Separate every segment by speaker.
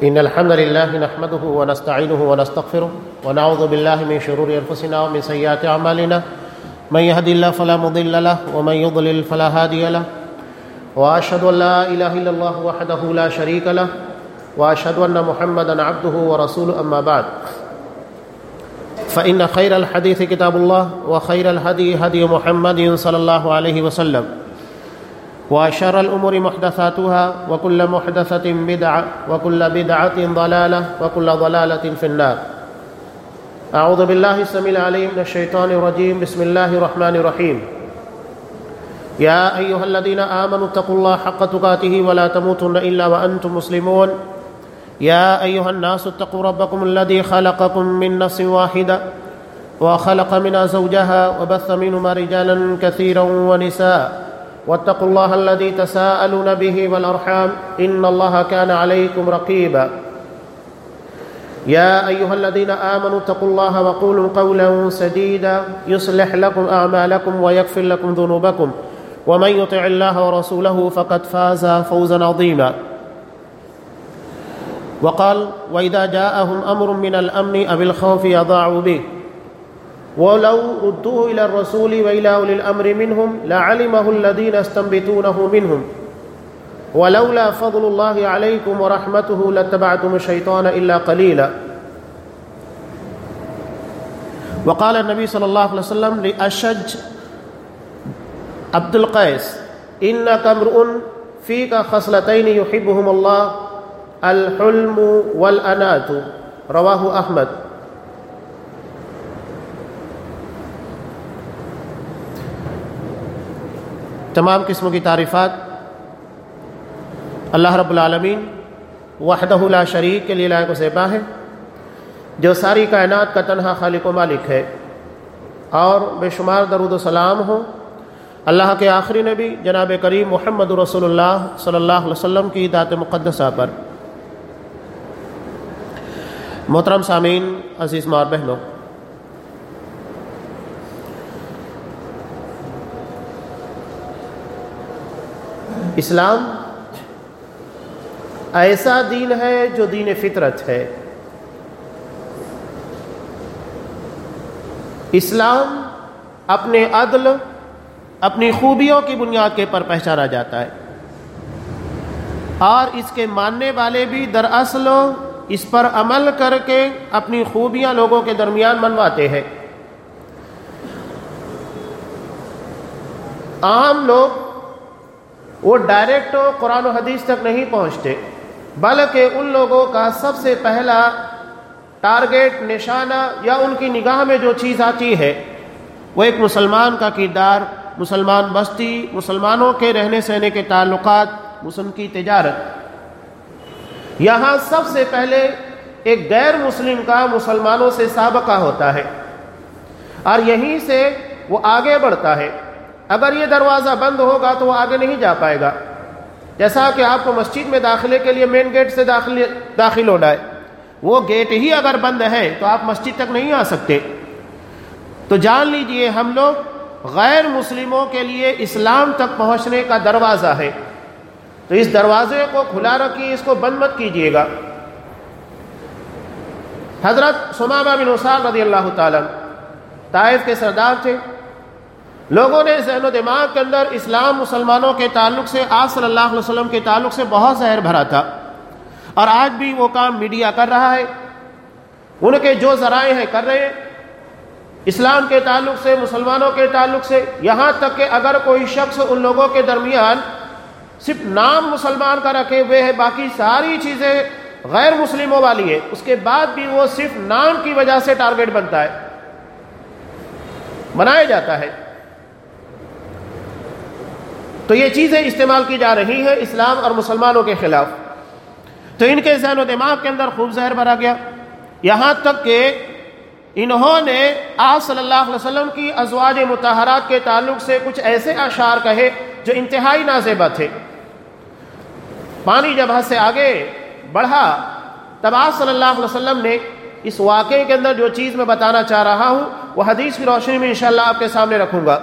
Speaker 1: إن الحمد لله نحمده ونستعينه ونستغفره ونعوذ بالله من شرور أنفسنا ومن سيئات أعمالنا. من يهد الله فلا مضل له ومن يضلل فلا هادي له. وأشهد أن لا إله إلا الله وحده لا شريك له. وأشهد أن محمدا عبده ورسوله. أما بعد، فإن خير الحديث كتاب الله وخير الهدي هدي محمد صلى الله عليه وسلم. وشر الأمور محدثاتها وكل محدثة بدعة وكل بدعة ضلالة وكل ضلالة في النار. أعوذ بالله السميع العليم من الشيطان الرجيم. بسم الله الرحمن الرحيم. يا أيها الذين آمنوا اتقوا الله حق تقاته ولا تموتن إلا وأنتم مسلمون. يا أيها الناس اتقوا ربكم الذي خلقكم من نفس واحدة وخلق منها زوجها وبث منهما رجالا كثيرا ونساء. واتقوا الله الذي تساءلون به والأرحام إن الله كان عليكم رقيبا. يا أيها الذين آمنوا اتقوا الله وقولوا قولا سديدا يصلح لكم أعمالكم ويغفر لكم ذنوبكم. ومن يطع الله ورسوله فقد فاز فوزا عظيما. وقال وإذا جاءهم أمر من الأمن أو الخوف يضاعوا به. ولو ردوه إلى الرسول وإلى أولي الأمر منهم لعلمه الذين استنبتونه منهم. ولولا فضل الله عليكم ورحمته لاتبعتم الشيطان إلا قليلا. وقال النبي صلى الله عليه وسلم لأشج عبد القيس، إنك امرؤ فيك خصلتين يحبهم الله، الحلم والأنات. رواه أحمد. تمام قسموں کی تعریفات۔ اللہ رب العالمین وحدہ لا شریک کے لیے لائق و زیبا ہے، جو ساری کائنات کا تنہا خالق و مالک ہے۔ اور بے شمار درود و سلام ہو۔ اللہ کے آخری نبی جناب کریم محمد رسول اللہ صلی اللہ علیہ وسلم کی ذات مقدسہ پر۔ محترم سامعین، عزیز مار بہنوں اسلام ایسا دین ہے جو دین فطرت ہے۔ اسلام اپنے عدل، اپنی خوبیوں کی بنیاد کے پر پہچانا جاتا ہے۔ اور اس کے ماننے والے بھی دراصل اس پر عمل کر کے اپنی خوبیاں لوگوں کے درمیان منواتے ہیں۔ عام لوگ وہ ڈائریکٹ قرآن و حدیث تک نہیں پہنچتے، بلکہ ان لوگوں کا سب سے پہلا ٹارگیٹ نشانہ یا ان کی نگاہ میں جو چیز آتی ہے، وہ ایک مسلمان کا کردار، مسلمان بستی، مسلمانوں کے رہنے سہنے کے تعلقات، مسلم کی تجارت۔ یہاں سب سے پہلے ایک غیر مسلم کا مسلمانوں سے سابقہ ہوتا ہے، اور یہیں سے وہ آگے بڑھتا ہے۔ اگر یہ دروازہ بند ہوگا تو وہ آگے نہیں جا پائے گا۔ جیسا کہ آپ کو مسجد میں داخلے کے لیے مین گیٹ سے داخل داخل ہونا ہے۔ وہ گیٹ ہی اگر بند ہے تو آپ مسجد تک نہیں آ سکتے۔ تو جان لیجیے ہم لوگ غیر مسلموں کے لیے اسلام تک پہنچنے کا دروازہ ہے۔ تو اس دروازے کو کھلا رکھیے، اس کو بند مت کیجیے گا۔ حضرت سمابہ بن حسان رضی اللہ تعالیٰ طائف کے سردار تھے۔ لوگوں نے ذہن و دماغ کے اندر اسلام مسلمانوں کے تعلق سے، آپ صلی اللہ علیہ وسلم کے تعلق سے بہت زہر بھرا تھا۔ اور آج بھی وہ کام میڈیا کر رہا ہے۔ ان کے جو ذرائع ہیں کر رہے ہیں۔ اسلام کے تعلق سے، مسلمانوں کے تعلق سے، یہاں تک کہ اگر کوئی شخص ان لوگوں کے درمیان صرف نام مسلمان کا رکھے ہوئے ہے، باقی ساری چیزیں غیر مسلموں والی ہے اس کے بعد بھی وہ صرف نام کی وجہ سے ٹارگیٹ بنتا ہے۔ بنایا جاتا ہے۔ تو یہ چیزیں استعمال کی جا رہی ہیں اسلام اور مسلمانوں کے خلاف۔ تو ان کے ذہن و دماغ کے اندر خوب زہر بھرا گیا۔ یہاں تک کہ انہوں نے آپ صلی اللہ علیہ وسلم کی ازواج متحرات کے تعلق سے کچھ ایسے اشعار کہے جو انتہائی نازیبہ تھے۔ پانی جب حد سے آگے بڑھا، تب آپ صلی اللہ علیہ وسلم نے اس واقعے کے اندر جو چیز میں بتانا چاہ رہا ہوں، وہ حدیث کی روشنی میں انشاءاللہ آپ کے سامنے رکھوں گا۔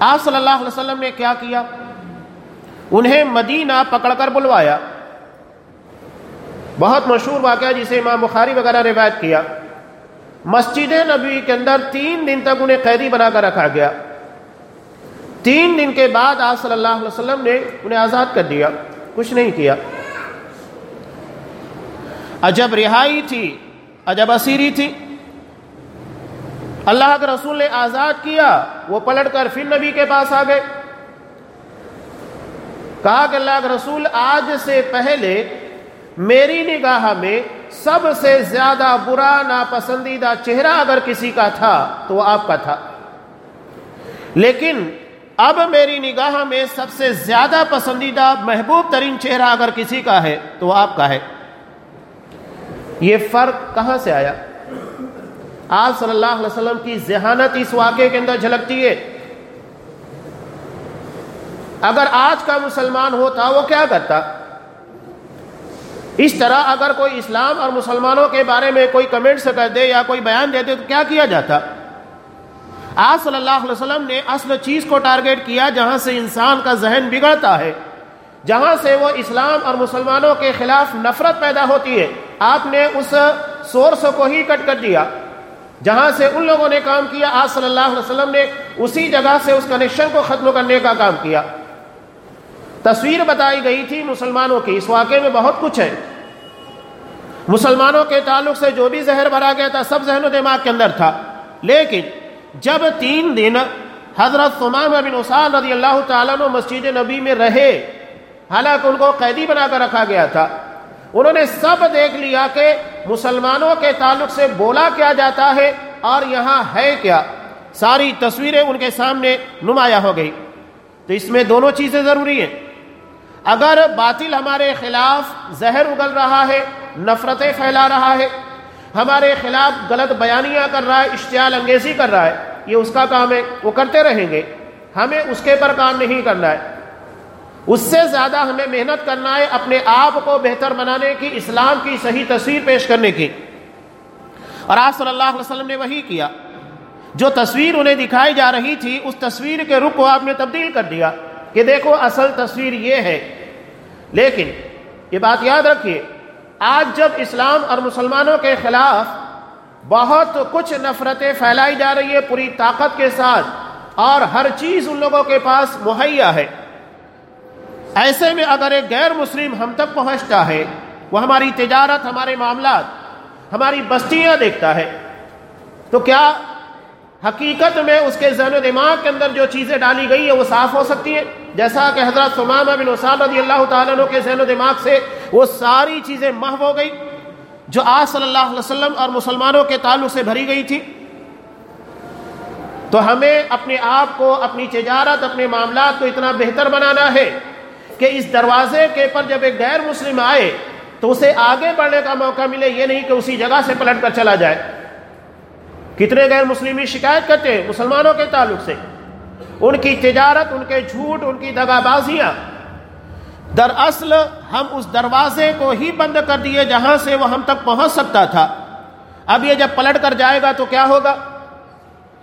Speaker 1: آپ صلی اللہ علیہ وسلم نے کیا کیا؟ انہیں مدینہ پکڑ کر بلوایا۔ بہت مشہور واقعہ جسے امام بخاری وغیرہ روایت کیا۔ مسجد نبی کے اندر تین دن تک انہیں قیدی بنا کر رکھا گیا۔ تین دن کے بعد آپ صلی اللہ علیہ وسلم نے انہیں آزاد کر دیا۔ کچھ نہیں کیا۔ عجب رہائی تھی، عجب اسیری تھی۔ اللہ کے رسول نے آزاد کیا، وہ پلٹ کر پھر نبی کے پاس آ گئے۔ کہا کہ اللہ کے رسول، آج سے پہلے میری نگاہ میں سب سے زیادہ برا، ناپسندیدہ چہرہ اگر کسی کا تھا تو وہ آپ کا تھا۔ لیکن اب میری نگاہ میں سب سے زیادہ پسندیدہ، محبوب ترین چہرہ اگر کسی کا ہے تو وہ آپ کا ہے۔ یہ فرق کہاں سے آیا؟ آپ صلی اللہ علیہ وسلم کی ذہانت اس واقعے کے اندر جھلکتی ہے۔ اگر آج کا مسلمان ہوتا، وہ کیا کرتا؟ اس طرح اگر کوئی اسلام اور مسلمانوں کے بارے میں کوئی کمنٹس کر دے یا کوئی بیان دے دے، تو کیا کیا جاتا؟ آپ صلی اللہ علیہ وسلم نے اصل چیز کو ٹارگیٹ کیا جہاں سے انسان کا ذہن بگڑتا ہے، جہاں سے وہ اسلام اور مسلمانوں کے خلاف نفرت پیدا ہوتی ہے۔ آپ نے اس سورس کو ہی کٹ کر دیا۔ جہاں سے ان لوگوں نے کام کیا، آج صلی اللہ علیہ وسلم نے اسی جگہ سے اس کنیکشن کو ختم کرنے کا کام کیا۔ تصویر بتائی گئی تھی مسلمانوں کی، اس واقعے میں بہت کچھ ہے۔ مسلمانوں کے تعلق سے جو بھی زہر بھرا گیا تھا، سب ذہن و دماغ کے اندر تھا۔ لیکن جب تین دن حضرت سمام بن عثان رضی اللہ تعالیٰ نے مسجد نبی میں رہے، حالانکہ ان کو قیدی بنا کر رکھا گیا تھا، انہوں نے سب دیکھ لیا کہ مسلمانوں کے تعلق سے بولا کیا جاتا ہے اور یہاں ہے کیا؟ ساری تصویریں ان کے سامنے نمایاں ہو گئی۔ تو اس میں دونوں چیزیں ضروری ہیں۔ اگر باطل ہمارے خلاف زہر اگل رہا ہے، نفرتیں پھیلا رہا ہے، ہمارے خلاف غلط بیانیاں کر رہا ہے، اشتعال انگیزی کر رہا ہے، یہ اس کا کام ہے، وہ کرتے رہیں گے۔ ہمیں اس کے پر کام نہیں کرنا ہے۔ اس سے زیادہ ہمیں محنت کرنا ہے اپنے آپ کو بہتر بنانے کی، اسلام کی صحیح تصویر پیش کرنے کی۔ اور آپ صلی اللہ علیہ وسلم نے وہی کیا۔ جو تصویر انہیں دکھائی جا رہی تھی، اس تصویر کے رخ کو آپ نے تبدیل کر دیا کہ دیکھو، اصل تصویر یہ ہے۔ لیکن یہ بات یاد رکھیے، آج جب اسلام اور مسلمانوں کے خلاف بہت کچھ نفرتیں پھیلائی جا رہی ہے پوری طاقت کے ساتھ، اور ہر چیز ان لوگوں کے پاس مہیا ہے۔ ایسے میں اگر ایک غیر مسلم ہم تک پہنچتا ہے، وہ ہماری تجارت، ہمارے معاملات، ہماری بستیاں دیکھتا ہے، تو کیا حقیقت میں اس کے ذہن و دماغ کے اندر جو چیزیں ڈالی گئی ہے وہ صاف ہو سکتی ہے جیسا کہ حضرت سمامہ بن عصال رضی اللہ تعالیٰ عنہ کے ذہن و دماغ سے وہ ساری چیزیں محو ہو گئی، جو آج صلی اللہ علیہ وسلم اور مسلمانوں کے تعلق سے بھری گئی تھی۔ تو ہمیں اپنے آپ کو، اپنی تجارت، اپنے معاملات کو اتنا بہتر بنانا ہے۔ کہ اس دروازے کے پر جب ایک غیر مسلم آئے تو اسے آگے بڑھنے کا موقع ملے، یہ نہیں کہ اسی جگہ سے پلٹ کر چلا جائے۔ کتنے غیر مسلمی شکایت کرتے ہیں مسلمانوں کے تعلق سے؟ ان کی تجارت، ان کے جھوٹ، ان کی دگا بازیاں دراصل ہم اس دروازے کو ہی بند کر دیے جہاں سے وہ ہم تک پہنچ سکتا تھا۔ اب یہ جب پلٹ کر جائے گا تو کیا ہوگا؟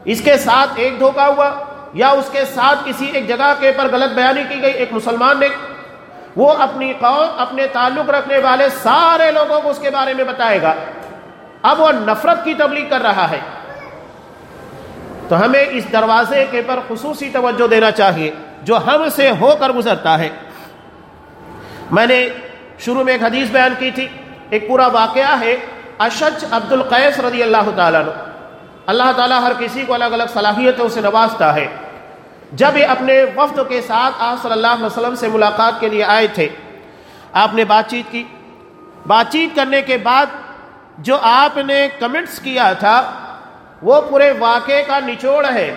Speaker 1: اس کے ساتھ ایک دھوکا ہوا یا اس کے ساتھ کسی ایک جگہ کے پر غلط بیانی کی گئی؟ ایک مسلمان نے وہ اپنی قوم، اپنے تعلق رکھنے والے سارے لوگوں کو اس کے بارے میں بتائے گا۔ اب وہ نفرت کی تبلیغ کر رہا ہے۔ تو ہمیں اس دروازے کے پر خصوصی توجہ دینا چاہیے، جو ہم سے ہو کر گزرتا ہے۔ میں نے شروع میں ایک حدیث بیان کی تھی، ایک پورا واقعہ ہے اشج عبد القیس رضی اللہ تعالیٰ اللہ تعالیٰ ہر کسی کو الگ الگ صلاحیتوں سے نوازتا ہے۔ جب یہ اپنے وفد کے ساتھ آپ صلی اللہ علیہ وسلم سے ملاقات کے لیے آئے تھے، آپ نے بات چیت کی۔ بات چیت کرنے کے بعد جو آپ نے کمنٹس کیا تھا، وہ پورے واقعے کا نچوڑ ہے۔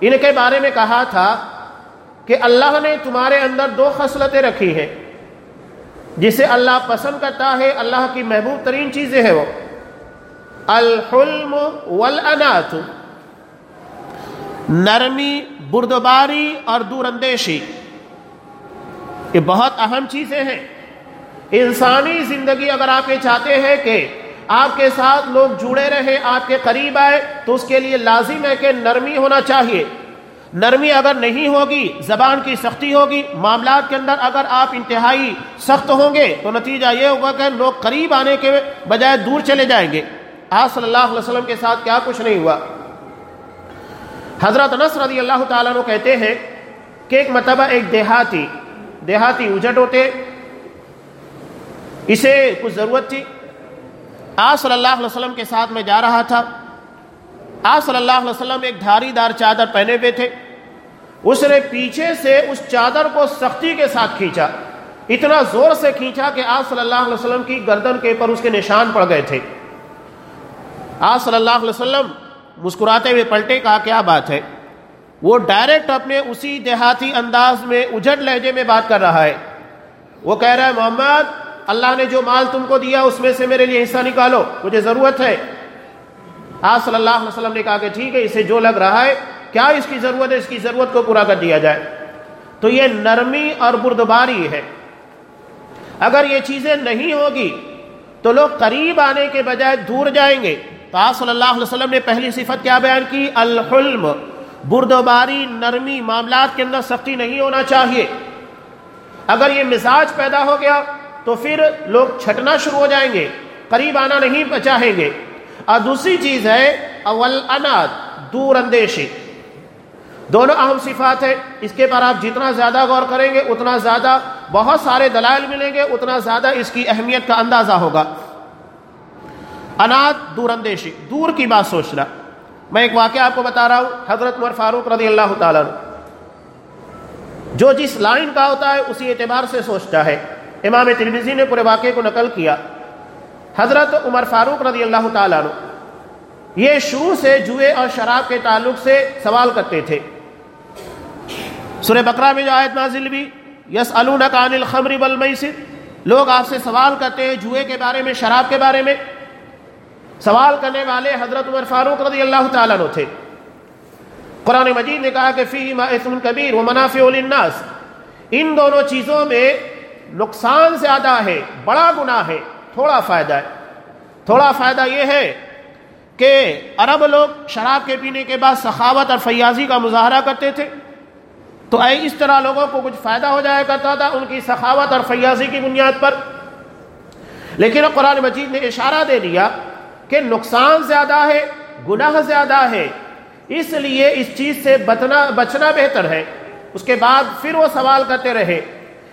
Speaker 1: ان کے بارے میں کہا تھا کہ اللہ نے تمہارے اندر دو خصلتیں رکھی ہیں۔ جسے اللہ پسند کرتا ہے، اللہ کی محبوب ترین چیزیں ہیں وہ۔ الحلم والانات نرمی بردباری اور دور اندیشی یہ بہت اہم چیزیں ہیں۔ انسانی زندگی اگر آپ یہ چاہتے ہیں کہ آپ کے ساتھ لوگ جڑے رہے آپ کے قریب آئے، تو اس کے لیے لازم ہے کہ نرمی ہونا چاہیے۔ نرمی اگر نہیں ہوگی، زبان کی سختی ہوگی، معاملات کے اندر اگر آپ انتہائی سخت ہوں گے، تو نتیجہ یہ ہوگا کہ لوگ قریب آنے کے بجائے دور چلے جائیں گے۔ آپ صلی اللہ علیہ وسلم کے ساتھ کیا کچھ نہیں ہوا۔ حضرت نصر رضی اللہ تعالیٰ کہتے ہیں کہ ایک مرتبہ ایک دیہاتی دیہاتی اجٹ ہوتے، اسے کچھ ضرورت تھی۔ آپ صلی اللہ علیہ وسلم کے ساتھ میں جا رہا تھا۔ آپ صلی اللہ علیہ وسلم ایک دھاری دار چادر پہنے ہوئے تھے۔ اس نے پیچھے سے اس چادر کو سختی کے ساتھ کھینچا۔ اتنا زور سے کھینچا کہ آپ صلی اللہ علیہ وسلم کی گردن کے پر اس کے نشان پڑ گئے تھے۔ آپ صلی اللہ علیہ وسلم مسکراتے ہوئے پلٹے، کہا، کیا بات ہے؟ وہ ڈائریکٹ اپنے اسی دیہاتی انداز میں اجڑ لہجے میں بات کر رہا ہے۔ وہ کہہ رہا ہے، محمد، اللہ نے جو مال تم کو دیا، اس میں سے میرے لیے حصہ نکالو، مجھے ضرورت ہے۔ آپ صلی اللہ علیہ وسلم نے کہا کہ ٹھیک ہے، اسے جو لگ رہا ہے، کیا اس کی ضرورت ہے؟ اس کی ضرورت کو پورا کر دیا جائے۔ تو یہ نرمی اور بردباری ہے۔ اگر یہ چیزیں نہیں ہوگی، تو لوگ قریب آنے کے بجائے دور جائیں گے۔ تو آپ صلی اللہ علیہ وسلم نے پہلی صفت کیا بیان کی؟ الحلم. بردوباری، نرمی، معاملات کے اندر سختی نہیں ہونا چاہیے۔ اگر یہ مزاج پیدا ہو گیا تو پھر لوگ چھٹنا شروع ہو جائیں گے، قریب آنا نہیں چاہیں گے۔ اور دوسری چیز ہے، اول اناد، دور اندیشی۔ دونوں اہم صفات ہے اس کے پر آپ جتنا زیادہ غور کریں گے، اتنا زیادہ بہت سارے دلائل ملیں گے، اتنا زیادہ اس کی اہمیت کا اندازہ ہوگا۔ اناد دور اندیشی دور کی بات سوچنا۔ میں ایک واقعہ آپ کو بتا رہا ہوں، حضرت عمر فاروق رضی اللہ تعالیٰ جو جس لائن کا ہوتا ہے، اسی اعتبار سے سوچتا ہے۔ امام ترمیزی نے پورے واقعے کو نقل کیا۔ حضرت عمر فاروق رضی اللہ تعالیٰ یہ شروع سے جوئے اور شراب کے تعلق سے سوال کرتے تھے۔ سورہ بقرہ میں جو آیت نازل بھی یس الخمر والمیسر۔ لوگ آپ سے سوال کرتے ہیں جوئے کے بارے میں، شراب کے بارے میں۔ سوال کرنے والے حضرت عمر فاروق رضی اللہ تعالیٰ عنہ تھے۔ قرآن مجید نے کہا کہ فی ما اسم کبیر و منافع للناس۔ ان دونوں چیزوں میں نقصان زیادہ ہے، بڑا گناہ ہے، تھوڑا فائدہ ہے۔ تھوڑا فائدہ یہ ہے کہ عرب لوگ شراب کے پینے کے بعد سخاوت اور فیاضی کا مظاہرہ کرتے تھے۔ تو اے اس طرح لوگوں کو کچھ فائدہ ہو جایا کرتا تھا ان کی سخاوت اور فیاضی کی بنیاد پر۔ لیکن اب قرآن مجید نے اشارہ دے دیا کہ نقصان زیادہ ہے، گناہ زیادہ ہے۔ اس لیے اس چیز سے بچنا بچنا بہتر ہے۔ اس کے بعد پھر وہ سوال کرتے رہے۔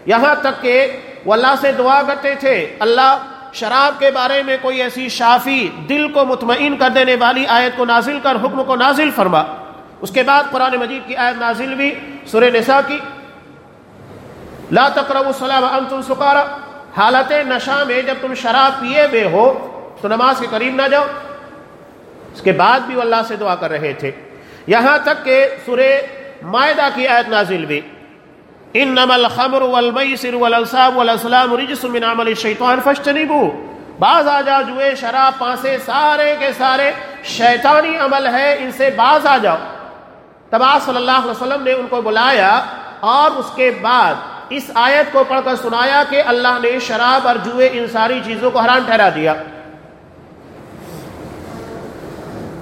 Speaker 1: یہاں تک کہ وہ اللہ سے دعا کرتے تھے، اللہ شراب کے بارے میں کوئی ایسی شافی دل کو مطمئن کر دینے والی آیت کو نازل کر، حکم کو نازل فرما۔ اس کے بعد قرآن مجید کی آیت نازل بھی سورہ نساء کی۔ لا تقرب السلام انتم سکارا۔ حالت نشا میں جب تم شراب پیے بے ہو تو نماز کے قریب نہ جاؤ۔ اس کے بعد بھی وہ اللہ سے دعا کر رہے تھے۔ یہاں تک کہ سورہ معدہ کی آیت نازل بھی انما الخمر والمیسر والالصاب والاسلام رجس من عمل الشیطان فاشتنبو باز آ جا جوئے شراب، پانسے، سارے کے سارے شیطانی عمل ہے ان سے باز آ جاؤ۔ تب صلی اللہ علیہ وسلم نے ان کو بلایا اور اس کے بعد اس آیت کو پڑھ کر سنایا کہ اللہ نے شراب اور جوئے ان ساری چیزوں کو حرام ٹھہرا دیا۔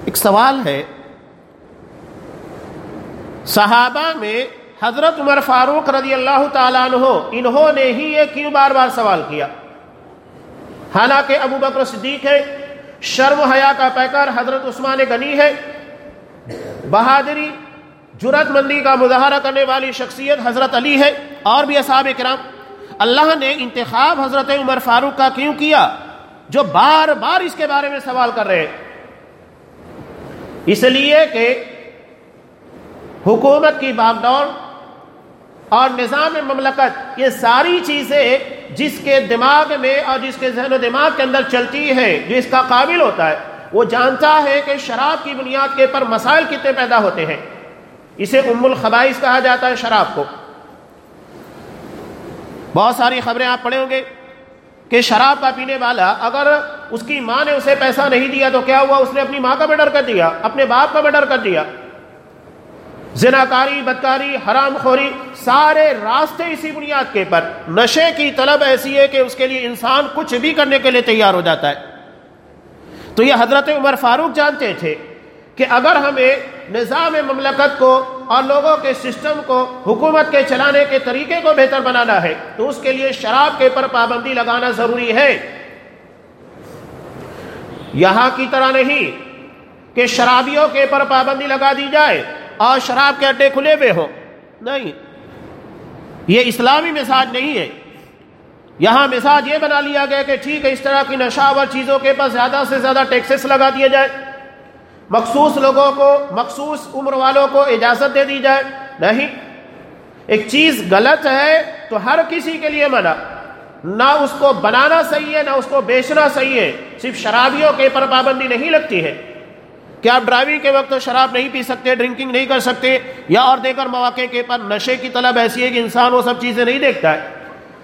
Speaker 1: ایک سوال ہے۔ صحابہ میں حضرت عمر فاروق رضی اللہ تعالیٰ عنہ، انہوں نے ہی یہ کیوں بار بار سوال کیا؟ حالانکہ ابو بکر صدیق ہے، شرم حیا کا پیکر حضرت عثمان غنی ہے۔ بہادری جرت مندی کا مظاہرہ کرنے والی شخصیت حضرت علی ہے، اور بھی اصحاب کرام۔ اللہ نے انتخاب حضرت عمر فاروق کا کیوں کیا؟ جو بار بار اس کے بارے میں سوال کر رہے ہیں۔ اس لیے کہ حکومت کی باغ دوڑ اور نظام مملکت، یہ ساری چیزیں جس کے دماغ میں اور جس کے ذہن و دماغ کے اندر چلتی ہے جو اس کا قابل ہوتا ہے، وہ جانتا ہے کہ شراب کی بنیاد کے پر مسائل کتنے پیدا ہوتے ہیں۔ اسے ام الخبائش کہا جاتا ہے، شراب کو۔ بہت ساری خبریں آپ پڑھے ہوں گے۔ کہ شراب کا پینے والا اگر اس کی ماں نے اسے پیسہ نہیں دیا تو کیا ہوا؟ اس نے اپنی ماں کا بھی کر دیا، اپنے باپ کا بھی کر دیا۔ زناکاری، بدکاری، حرام خوری، سارے راستے اسی بنیاد کے پر۔ نشے کی طلب ایسی ہے کہ اس کے لیے انسان کچھ بھی کرنے کے لیے تیار ہو جاتا ہے۔ تو یہ حضرت عمر فاروق جانتے تھے کہ اگر ہمیں نظام مملکت کو اور لوگوں کے سسٹم کو حکومت کے چلانے کے طریقے کو بہتر بنانا ہے تو اس کے لیے شراب کے پر پابندی لگانا ضروری ہے۔ یہاں کی طرح نہیں کہ شرابیوں کے پر پابندی لگا دی جائے اور شراب کے اڈے کھلے ہوئے ہوں۔ نہیں، یہ اسلامی مزاج نہیں ہے۔ یہاں مزاج یہ بنا لیا گیا کہ ٹھیک ہے، اس طرح کی نشاور چیزوں کے پاس زیادہ سے زیادہ ٹیکسس لگا دیے جائے مخصوص لوگوں کو، مخصوص عمر والوں کو اجازت دے دی جائے۔ نہیں، ایک چیز غلط ہے تو ہر کسی کے لیے منع۔ نہ اس کو بنانا صحیح ہے، نہ اس کو بیچنا صحیح ہے۔ صرف شرابیوں کے پر پابندی نہیں لگتی ہے۔ کہ آپ ڈرائیونگ کے وقت شراب نہیں پی سکتے، ڈرنکنگ نہیں کر سکتے؟ یا اور دیگر مواقع کے پر نشے کی طلب ایسی ہے کہ انسان وہ سب چیزیں نہیں دیکھتا ہے۔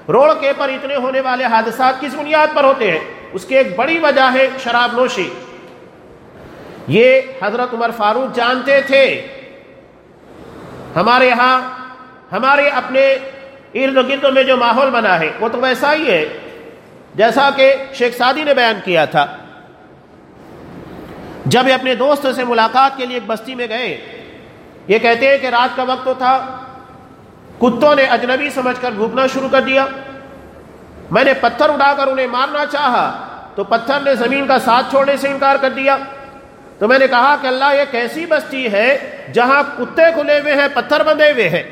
Speaker 1: روڈ کے پر اتنے ہونے والے حادثات کس بنیاد پر ہوتے ہیں؟ اس کی ایک بڑی وجہ ہے شراب نوشی۔ یہ حضرت عمر فاروق جانتے تھے۔ ہمارے یہاں، ہمارے اپنے ارد گرد میں جو ماحول بنا ہے، وہ تو ویسا ہی ہے، جیسا کہ شیخ سادی نے بیان کیا تھا۔ جب اپنے دوست سے ملاقات کے لیے ایک بستی میں گئے، یہ کہتے ہیں کہ رات کا وقت تو تھا، کتوں نے اجنبی سمجھ کر بھوکنا شروع کر دیا۔ میں نے پتھر اڑا کر انہیں مارنا چاہا، تو پتھر نے زمین کا ساتھ چھوڑنے سے انکار کر دیا۔ تو میں نے کہا کہ اللہ یہ کیسی بستی ہے جہاں کتے کھلے ہوئے ہیں، پتھر بندھے ہوئے ہیں۔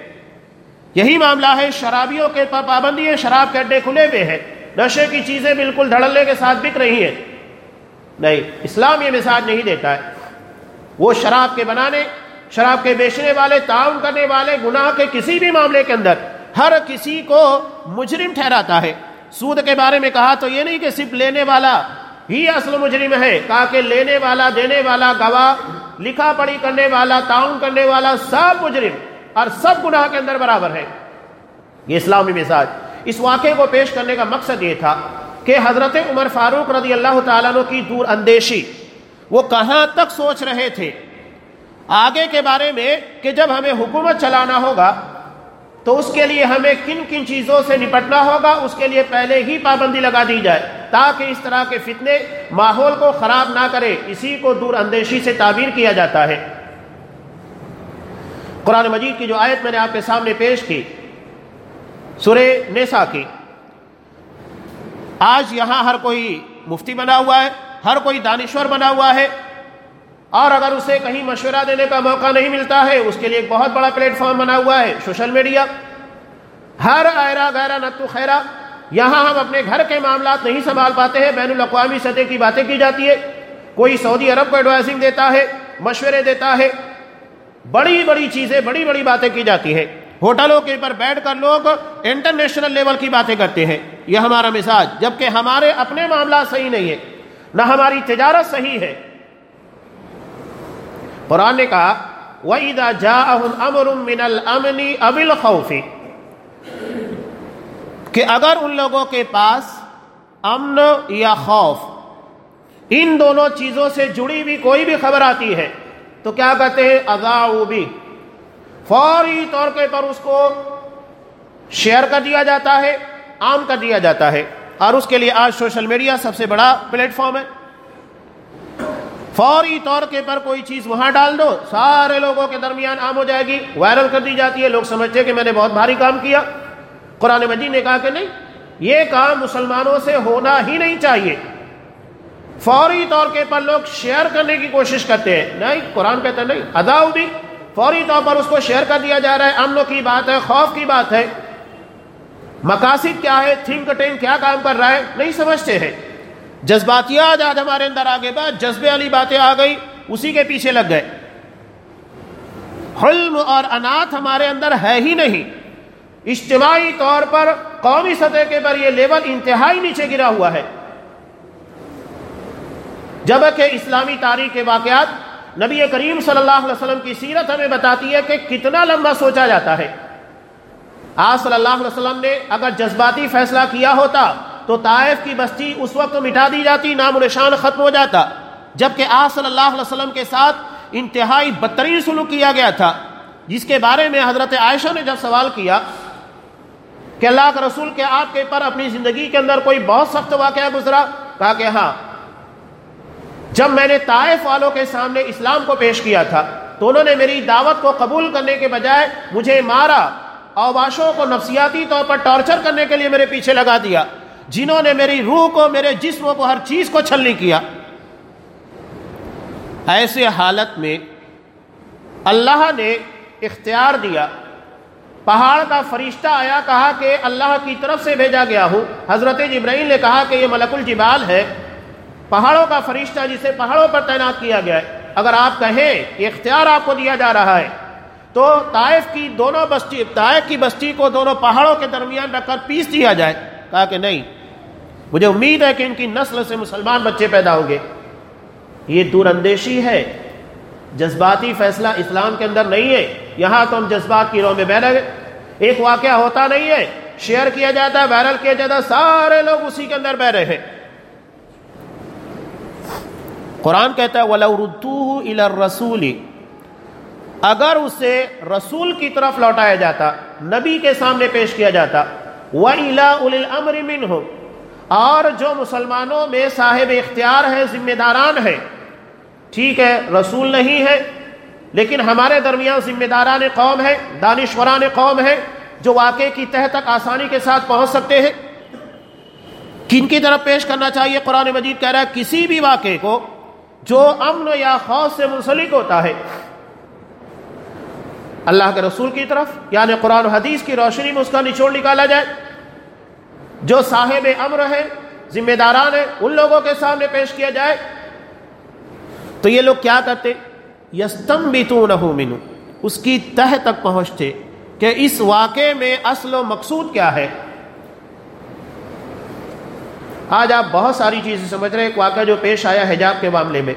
Speaker 1: یہی معاملہ ہے، شرابیوں کے پابندی ہے شراب کے اڈے کھلے ہوئے ہیں۔ نشے کی چیزیں بالکل دھڑلے کے ساتھ بک رہی ہیں۔ نہیں، اسلام یہ مثال نہیں دیتا ہے۔ وہ شراب کے بنانے، شراب کے بیچنے والے، تعاون کرنے والے، گناہ کے کسی بھی معاملے کے اندر ہر کسی کو مجرم ٹھہراتا ہے۔ سود کے بارے میں کہا تو یہ نہیں کہ صرف لینے والا ہی اصل مجرم ہے کہا کہ لینے والا، دینے والا، گواہ، لکھا پڑھی کرنے والا، تعاون کرنے والا سب مجرم اور سب گناہ کے اندر برابر ہے یہ اسلامی مزاج۔ اس واقعے کو پیش کرنے کا مقصد یہ تھا کہ حضرت عمر فاروق رضی اللہ تعالیٰ کی دور اندیشی وہ کہاں تک سوچ رہے تھے؟ آگے کے بارے میں کہ جب ہمیں حکومت چلانا ہوگا تو اس کے لیے ہمیں کن کن چیزوں سے نپٹنا ہوگا؟ اس کے لیے پہلے ہی پابندی لگا دی جائے تاکہ اس طرح کے فتنے ماحول کو خراب نہ کرے، اسی کو دور اندیشی سے تعبیر کیا جاتا ہے۔ قرآن مجید کی جو آیت میں نے آپ کے سامنے پیش کی، سورہ نیسا کی، آج یہاں ہر کوئی مفتی بنا ہوا ہے، ہر کوئی دانشور بنا ہوا ہے اور اگر اسے کہیں مشورہ دینے کا موقع نہیں ملتا ہے، اس کے لیے ایک بہت بڑا پلیٹ فارم بنا ہوا ہے سوشل میڈیا ہر ایرا غیرہ نتو خیرہ۔ یہاں ہم اپنے گھر کے معاملات نہیں سنبھال پاتے ہیں، بین الاقوامی سطح کی باتیں کی جاتی ہے کوئی سعودی عرب کو ایڈوائزنگ دیتا ہے، مشورے دیتا ہے۔ بڑی بڑی چیزیں، بڑی بڑی باتیں کی جاتی ہیں۔ ہوٹلوں کے پر بیٹھ کر لوگ انٹرنیشنل لیول کی باتیں کرتے ہیں۔ یہ ہمارا مزاج، جبکہ ہمارے اپنے معاملات صحیح نہیں ہے نہ ہماری تجارت صحیح ہے۔ قرآن نے کہا، وَإِذَا جَاءَهُمْ أَمْرٌ مِّنَ الْأَمْنِ أَوِ الْخَوْفِ کہ اگر ان لوگوں کے پاس امن یا خوف ان دونوں چیزوں سے جڑی ہوئی کوئی بھی خبر آتی ہے، تو کیا کہتے ہیں؟ اضاؤ بھی فوری طور کے پر اس کو شیئر کر دیا جاتا ہے، عام کر دیا جاتا ہے اور اس کے لیے آج سوشل میڈیا سب سے بڑا پلیٹ فارم ہے۔ فوری طور کے پر کوئی چیز وہاں ڈال دو، سارے لوگوں کے درمیان عام ہو جائے گی، وائرل کر دی جاتی ہے، لوگ سمجھتے ہیں کہ میں نے بہت بھاری کام کیا۔ قرآن مجید نے کہا کہ نہیں، یہ کام مسلمانوں سے ہونا ہی نہیں چاہیے۔ فوری طور کے پر لوگ شیئر کرنے کی کوشش کرتے ہیں۔ نہیں، قرآن کہتا نہیں اداؤ بھی فوری طور پر اس کو شیئر کر دیا جا رہا ہے امن کی بات ہے، خوف کی بات ہے۔ مقاصد کیا ہے، تھنک ٹینک کیا کام کر رہا ہے، نہیں سمجھتے ہیں۔ جذباتیات آج ہمارے اندر آگے بعد جذبے والی باتیں آ گئی اسی کے پیچھے لگ گئے۔ حلم اور انات ہمارے اندر ہے ہی نہیں۔ اجتماعی طور پر قومی سطح کے پر یہ لیول انتہائی نیچے گرا ہوا ہے۔ جبکہ اسلامی تاریخ کے واقعات نبی کریم صلی اللہ علیہ وسلم کی سیرت ہمیں بتاتی ہے کہ کتنا لمبا سوچا جاتا ہے۔ آج صلی اللہ علیہ وسلم نے اگر جذباتی فیصلہ کیا ہوتا تو طائف کی بستی اس وقت مٹا دی جاتی، نام و نشان ختم ہو جاتا۔ جبکہ آج صلی اللہ علیہ وسلم کے ساتھ انتہائی بدترین سلوک کیا گیا تھا، جس کے بارے میں حضرت عائشہ نے جب سوال کیا کہ اللہ کا رسول کے آپ کے پر اپنی زندگی کے اندر کوئی بہت سخت واقعہ گزرا؟ کہا کہ ہاں۔ جب میں نے طائف والوں کے سامنے اسلام کو پیش کیا تھا تو انہوں نے میری دعوت کو قبول کرنے کے بجائے مجھے مارا اوباشوں کو نفسیاتی طور پر ٹارچر کرنے کے لیے میرے پیچھے لگا دیا۔ جنہوں نے میری روح کو، میرے جسم کو، ہر چیز کو چھلنی کیا۔ ایسے حالت میں اللہ نے اختیار دیا۔ پہاڑ کا فرشتہ آیا، کہا کہ اللہ کی طرف سے بھیجا گیا ہوں۔ حضرت جبرائیل نے کہا کہ یہ ملک الجبال ہے۔ پہاڑوں کا فرشتہ، جسے پہاڑوں پر تعینات کیا گیا ہے۔ اگر آپ کہیں کہ اختیار آپ کو دیا جا رہا ہے، تو طائف کی دونوں بستی، طائف کی بستی کو دونوں پہاڑوں کے درمیان رکھ کر پیس دیا جائے۔ کہا کہ نہیں، مجھے امید ہے کہ ان کی نسل سے مسلمان بچے پیدا ہوں گے۔ یہ دور اندیشی ہے۔ جذباتی فیصلہ اسلام کے اندر نہیں ہے۔ یہاں تو ہم جذبات کی رو میں بہ رہے ایک واقعہ ہوتا نہیں ہے۔ شیئر کیا جاتا ہے، وائرل کیا جاتا ہے۔ سارے لوگ اسی کے اندر بہ رہے ہیں۔ قرآن کہتا ہے، وَلَوْ رسولی اگر اسے رسول کی طرف لوٹایا جاتا، نبی کے سامنے پیش کیا جاتا وہ اور جو مسلمانوں میں صاحب اختیار ہے ذمہ داران ہے ٹھیک ہے، رسول نہیں ہے لیکن ہمارے درمیان ذمہ داران قوم ہے دانشوران قوم ہے جو واقعے کی تہ تک آسانی کے ساتھ پہنچ سکتے ہیں۔ کن کی طرف پیش کرنا چاہیے؟ قرآن مجید کہہ رہا ہے، کسی بھی واقعے کو جو امن یا خوف سے منسلک ہوتا ہے۔ اللہ کے رسول کی طرف یعنی قرآن حدیث کی روشنی میں اس کا نچوڑ نکالا جائے۔ جو صاحب امر ہے، ذمہ داران ہے ان لوگوں کے سامنے پیش کیا جائے۔ تو یہ لوگ کیا کرتے؟ یستم بھی تو نہ اس کی تہ تک پہنچتے کہ اس واقعے میں اصل و مقصود کیا ہے۔ آج آپ بہت ساری چیزیں سمجھ رہے ایک واقعہ جو پیش آیا حجاب کے معاملے میں۔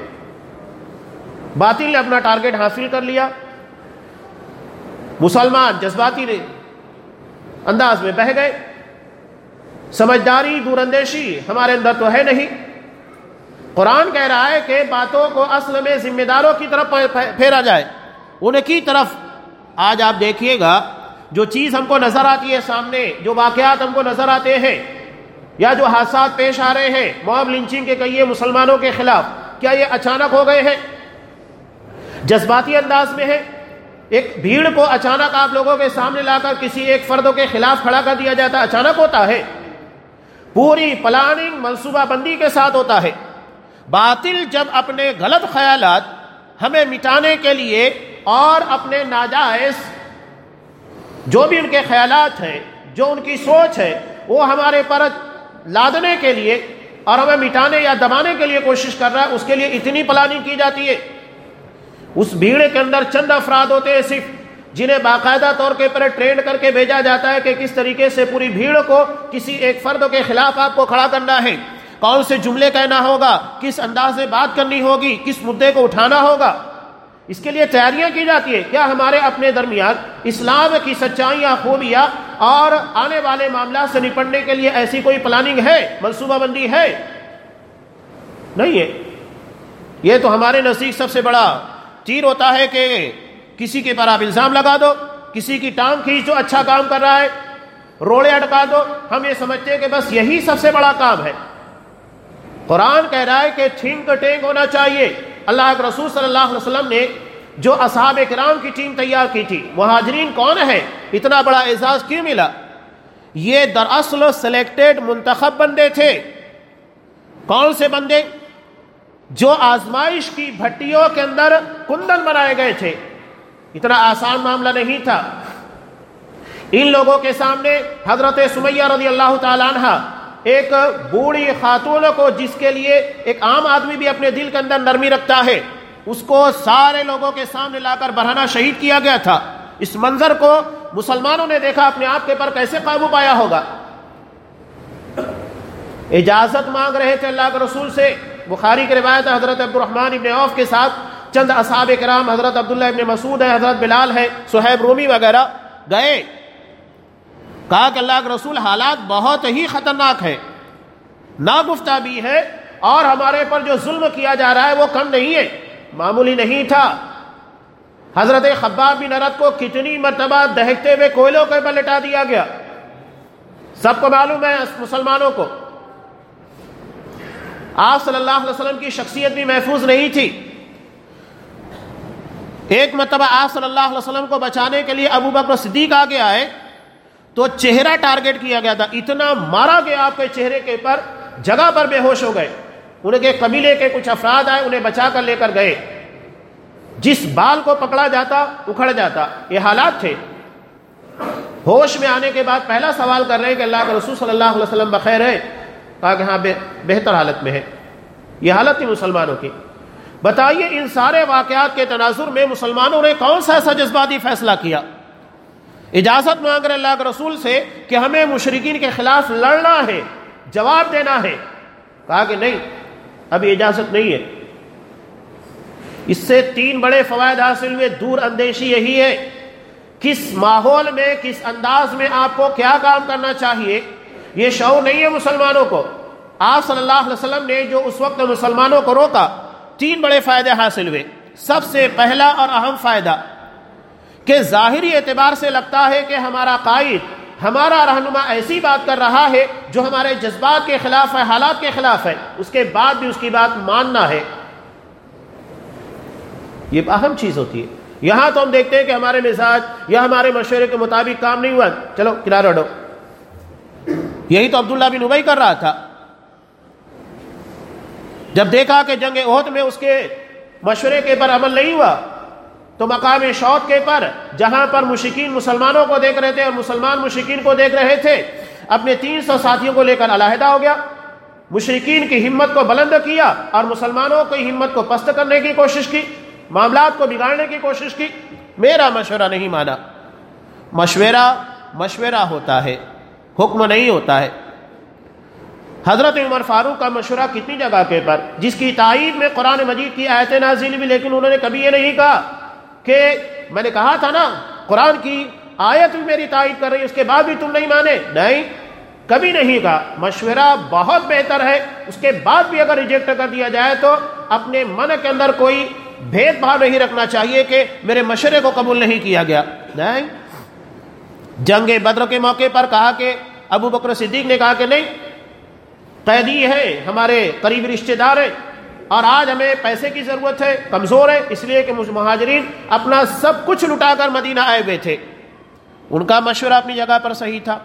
Speaker 1: باطل نے اپنا ٹارگٹ حاصل کر لیا۔ مسلمان، جذباتی نے انداز میں بہ گئے۔ سمجھداری دور اندیشی ہمارے اندر تو ہے نہیں۔ قرآن کہہ رہا ہے کہ باتوں کو اصل میں ذمہ داروں کی طرف پھیرا جائے۔ انہیں کی طرف آج آپ دیکھیے گا، جو چیز ہم کو نظر آتی ہے سامنے، جو واقعات ہم کو نظر آتے ہیں، یا جو حادثات پیش آ رہے ہیں، موب لنچنگ کے کہیے مسلمانوں کے خلاف، کیا یہ اچانک ہو گئے ہیں؟ جذباتی انداز میں ہے ایک بھیڑ کو اچانک آپ لوگوں کے سامنے لا کر کسی ایک فرد کے خلاف کھڑا کر دیا جاتا، اچانک ہوتا ہے۔ پوری پلاننگ منصوبہ بندی کے ساتھ ہوتا ہے۔ باطل جب اپنے غلط خیالات ہمیں مٹانے کے لیے اور اپنے ناجائز جو بھی ان کے خیالات ہیں، جو ان کی سوچ ہے، وہ ہمارے پر لادنے کے لیے اور ہمیں مٹانے یا دبانے کے لیے کوشش کر رہا ہے، اس کے لیے اتنی پلاننگ کی جاتی ہے۔ اس بھیڑ کے اندر چند افراد ہوتے ہیں صرف۔ جنہیں باقاعدہ طور کے پر ٹرینڈ کر کے بھیجا جاتا ہے کہ کس طریقے سے پوری بھیڑ کو کسی ایک فرد کے خلاف آپ کو کھڑا کرنا ہے۔ کون سے جملے کہنا ہوگا؟ کس انداز سے بات کرنی ہوگی؟ کس مدعے کو اٹھانا ہوگا؟ اس کے لیے تیاریاں کی جاتی ہے کیا ہمارے اپنے درمیان اسلام کی سچائیاں، خوبیاں اور آنے والے معاملات سے نپٹنے کے لیے ایسی کوئی پلاننگ ہے؟ منصوبہ بندی ہے؟ نہیں ہے۔ یہ تو ہمارے نزدیک سب سے بڑا تیر ہوتا ہے کہ کسی کے پر آپ الزام لگا دو، کسی کی ٹانگ کھینچ دو اچھا کام کر رہا ہے، روڑے اٹکا دو۔ ہم یہ سمجھتے ہیں کہ بس یہی سب سے بڑا کام ہے۔ قرآن کہہ رہا ہے کہ تھنک ٹینک ہونا چاہیے۔ اللہ کے رسول صلی اللہ علیہ وسلم نے جو اصحاب کرام کی ٹیم تیار کی تھی، مہاجرین کون ہے اتنا بڑا اعزاز کیوں ملا؟ یہ دراصل سلیکٹڈ منتخب بندے تھے۔ کون سے بندے؟ جو آزمائش کی بھٹیوں کے اندر کندن بنائے گئے تھے۔ اتنا آسان معاملہ نہیں تھا۔ ان لوگوں کے سامنے حضرت سمیہ رضی اللہ تعالیٰ عنہ ایک بوڑھی خاتون کو جس کے لیے ایک عام آدمی بھی اپنے دل کے اندر نرمی رکھتا ہے، اس کو سارے لوگوں کے سامنے لا کر برہنا شہید کیا گیا تھا۔ اس منظر کو مسلمانوں نے دیکھا، اپنے آپ کے پر کیسے قابو پایا ہوگا؟ اجازت مانگ رہے تھے اللہ کے رسول سے۔ بخاری کی روایت حضرت عبد الرحمن ابن عوف کے ساتھ چند اصحاب کرام حضرت عبداللہ ابن مسعود ہے حضرت بلال ہے سہیب رومی وغیرہ گئے۔ کہا کہ اللہ کے رسول حالات بہت ہی خطرناک ہے ناگفتہ بھی ہے اور ہمارے پر جو ظلم کیا جا رہا ہے وہ کم نہیں ہے، معمولی نہیں تھا۔ حضرت خباب بن عرد کو کتنی مرتبہ دہتے ہوئے کوئلوں کے پر لٹا دیا گیا۔ سب کو معلوم ہے مسلمانوں کو۔ آپ صلی اللہ علیہ وسلم کی شخصیت بھی محفوظ نہیں تھی۔ ایک مرتبہ آپ صلی اللہ علیہ وسلم کو بچانے کے لیے ابو بکر صدیق آگے آئے تو چہرہ ٹارگٹ کیا گیا تھا، اتنا مارا گیا آپ کے چہرے کے پر جگہ پر بے ہوش ہو گئے۔ انہیں کے قبیلے کے کچھ افراد آئے، انہیں بچا کر لے کر گئے۔ جس بال کو پکڑا جاتا، اکھڑ جاتا، یہ حالات تھے۔ ہوش میں آنے کے بعد پہلا سوال کر رہے ہیں کہ اللہ کے رسول صلی اللہ علیہ وسلم بخیر ہے، کہا کہ ہاں بہتر حالت میں ہے۔ یہ حالت تھی مسلمانوں کی۔ بتائیے ان سارے واقعات کے تناظر میں مسلمانوں نے کون سا ایسا جذباتی فیصلہ کیا؟ اجازت مانگ رہے اللہ کے رسول سے کہ ہمیں مشرقین کے خلاف لڑنا ہے، جواب دینا ہے۔ کہا کہ نہیں، ابھی اجازت نہیں ہے۔ اس سے تین بڑے فوائد حاصل ہوئے، دور اندیشی یہی ہے۔ کس ماحول میں، کس انداز میں آپ کو کیا کام کرنا چاہیے؟ یہ شعور نہیں ہے مسلمانوں کو۔ آپ صلی اللہ علیہ وسلم نے جو اس وقت مسلمانوں کو روکا تین بڑے فائدے حاصل ہوئے۔ سب سے پہلا اور اہم فائدہ کہ ظاہری اعتبار سے لگتا ہے کہ ہمارا قائد، ہمارا رہنما ایسی بات کر رہا ہے جو ہمارے جذبات کے خلاف ہے، حالات کے خلاف ہے۔ اس کے بعد بھی اس کی بات ماننا ہے۔ یہ اہم چیز ہوتی ہے۔ یہاں تو ہم دیکھتے ہیں کہ ہمارے مزاج یا ہمارے مشورے کے مطابق کام نہیں ہوا۔ چلو کنارے ہٹو یہی تو عبداللہ بن ابئی کر رہا تھا۔ جب دیکھا کہ جنگ عہد میں اس کے مشورے کے پر عمل نہیں ہوا، تو مقام شوق کے پر، جہاں پر مشکین مسلمانوں کو دیکھ رہے تھے اور مسلمان مشکین کو دیکھ رہے تھے، اپنے تین سو ساتھیوں کو لے کر علیحدہ ہو گیا۔ مشرقین کی ہمت کو بلند کیا اور مسلمانوں کی ہمت کو پست کرنے کی کوشش کی، معاملات کو بگاڑنے کی کوشش کی۔ میرا مشورہ نہیں مانا۔ مشورہ مشورہ ہوتا ہے، حکم نہیں ہوتا ہے۔ حضرت عمر فاروق کا مشورہ کتنی جگہ کے پر؟ جس کی تائید میں قرآن مجید کی آیت نازل بھی لیکن انہوں نے کبھی یہ نہیں کہا کہ میں نے کہا تھا نا، قرآن کی آیت بھی میری تائید کر رہی، اس کے بعد بھی تم نہیں مانے۔ نہیں، کبھی نہیں کہا۔ مشورہ بہت بہتر ہے۔ اس کے بعد بھی اگر ریجیکٹ کر دیا جائے تو اپنے من کے اندر کوئی بھید بھاؤ نہیں رکھنا چاہیے کہ میرے مشورے کو قبول نہیں کیا گیا۔ نہیں۔ جنگ بدر کے موقع پر کہا کہ ابو بکر صدیق نے کہا کہ نہیں قیدی ہے، ہمارے قریبی رشتے دار ہیں اور آج ہمیں پیسے کی ضرورت ہے، کمزور ہے، اس لیے کہ مہاجرین اپنا سب کچھ لٹا کر مدینہ آئے ہوئے تھے۔ ان کا مشورہ اپنی جگہ پر صحیح تھا۔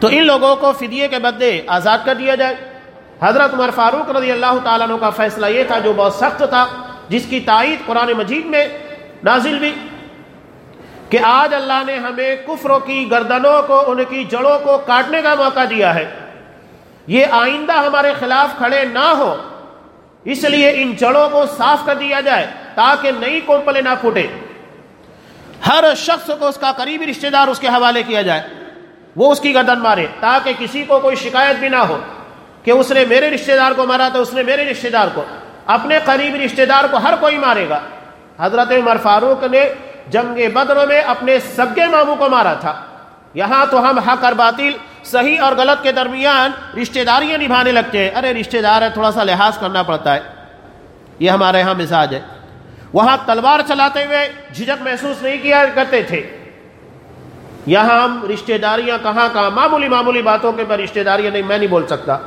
Speaker 1: تو ان لوگوں کو فدیے کے بدلے آزاد کر دیا جائے۔ حضرت عمر فاروق رضی اللہ تعالیٰ عنہ کا فیصلہ یہ تھا، جو بہت سخت تھا، جس کی تائید قرآن مجید میں نازل بھی کہ آج اللہ نے ہمیں کفروں کی گردنوں کو، ان کی جڑوں کو کاٹنے کا موقع دیا ہے۔ یہ آئندہ ہمارے خلاف کھڑے نہ ہو۔ اس لیے ان جڑوں کو صاف کر دیا جائے تاکہ نئی کومپلے نہ پھوٹے ہر شخص کو اس کا قریبی رشتہ دار اس کے حوالے کیا جائے۔ وہ اس کی گردن مارے تاکہ کسی کو کوئی شکایت بھی نہ ہو کہ اس نے میرے رشتہ دار کو مارا تو اس نے میرے رشتہ دار کو۔ اپنے قریبی رشتہ دار کو ہر کوئی مارے گا۔ حضرت عمر فاروق نے جنگ بدر میں اپنے سگے ماموں کو مارا تھا۔ یہاں تو ہم حق اور باطل صحیح اور غلط کے درمیان رشتہ داریاں نبھانے لگتے ہیں۔ ارے رشتہ دار ہے، تھوڑا سا لحاظ کرنا پڑتا ہے۔ یہ ہمارے یہاں مزاج ہے۔ وہاں تلوار چلاتے ہوئے جھجک محسوس نہیں کیا کرتے تھے۔ یہاں ہم رشتہ داریاں کہاں کہاں، معمولی معمولی باتوں کے پر رشتہ داریاں نہیں، میں نہیں بول سکتا۔